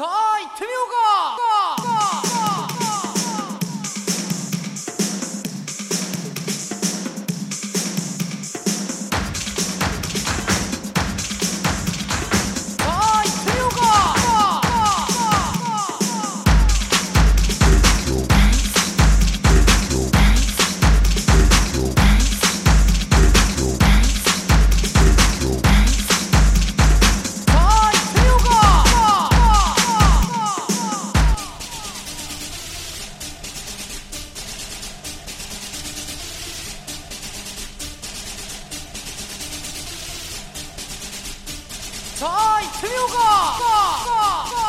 자, 이태미호가! 来十六个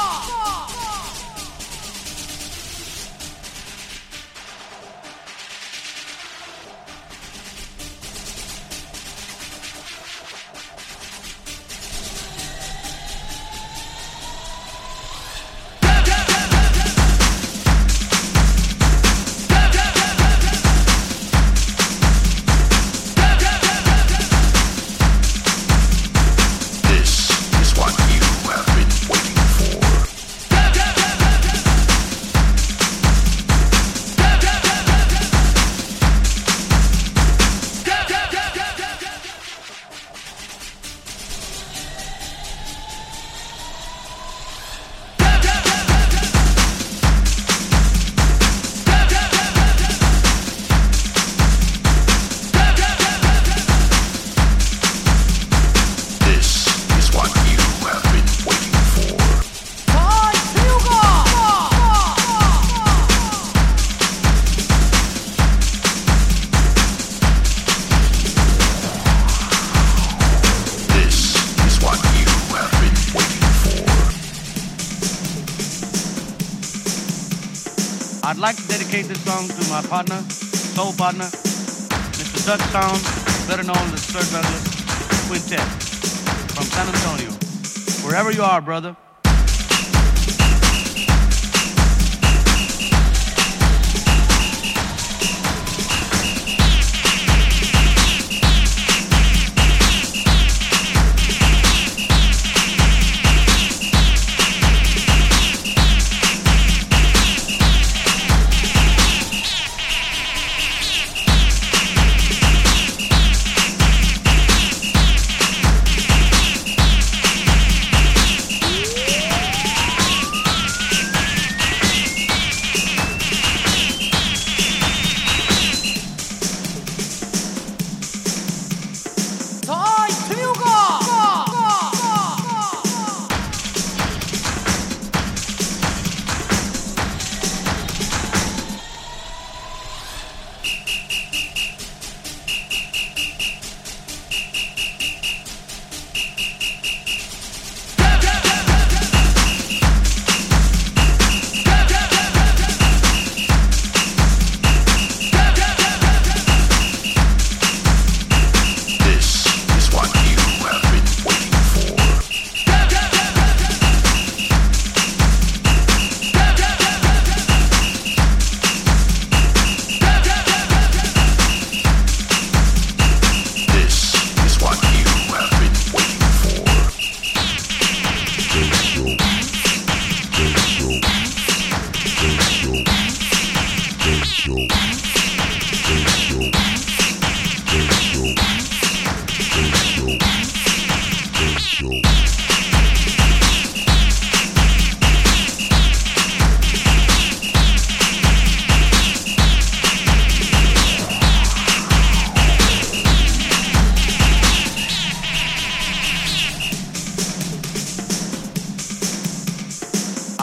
I'd like to dedicate this song to my partner, soul partner, Mr. Doug Sahm, better known as Sir Douglas Quintet from San Antonio. Wherever you are, brother.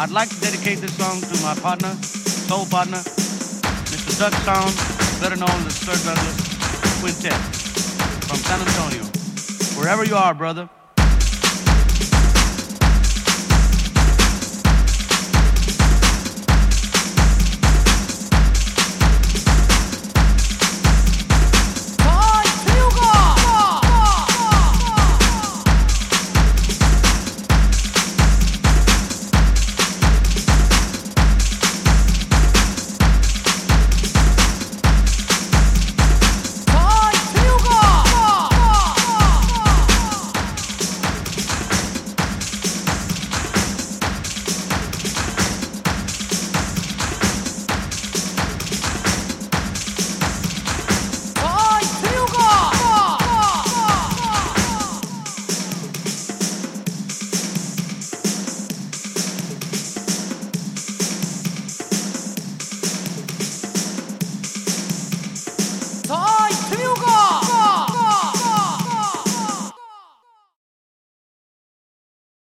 I'd like to dedicate this song to my partner, soul partner, Mr. Doug Sahm, better known as Sir Douglas Quintet from San Antonio. Wherever you are, brother.